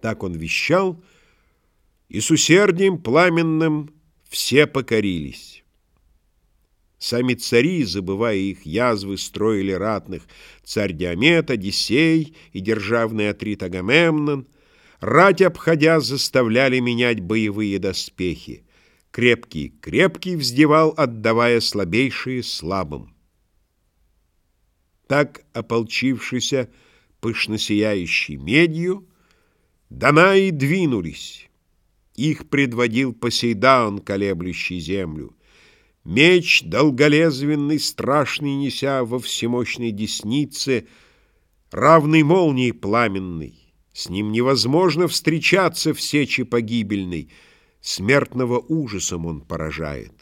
Так он вещал, и с усердием пламенным все покорились. Сами цари, забывая их язвы, строили ратных. Царь Диамет, Одиссей и державный Атрит Агамемнон, рать обходя, заставляли менять боевые доспехи. Крепкий крепкий вздевал, отдавая слабейшие слабым. Так, ополчившийся пышно сияющей медью, Данаи двинулись. Их предводил Посейдаун, колеблющий землю. Меч долголезвенный, страшный неся во всемощной деснице, равный молнии пламенный. С ним невозможно встречаться в сече погибельной, смертного ужасом он поражает.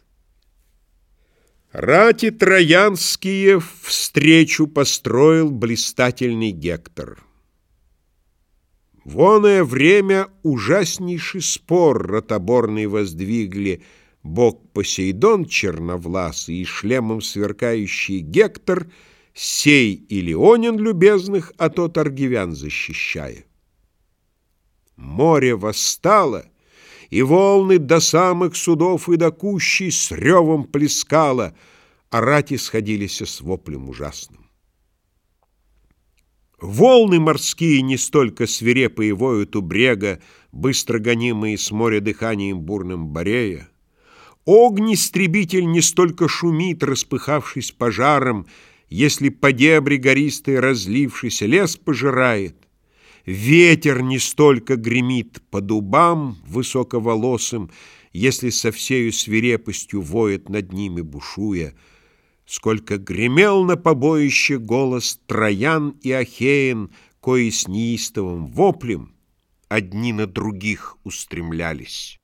Рати троянские встречу построил блистательный Гектор. Воное время ужаснейший спор ротоборный воздвигли — Бог Посейдон черновласый и шлемом сверкающий Гектор, сей и Леонин любезных, а тот аргивян защищая. Море восстало, и волны до самых судов и до кущей с ревом плескало, а рати сходились с воплем ужасным. Волны морские не столько свирепые воют у брега, быстро гонимые с моря дыханием бурным Борея, Огнестребитель не столько шумит, распыхавшись пожаром, Если по дебри гористой разлившийся лес пожирает. Ветер не столько гремит по дубам высоковолосым, Если со всею свирепостью воет над ними бушуя, Сколько гремел на побоище голос Троян и Ахеен, Кои с неистовым воплем одни на других устремлялись.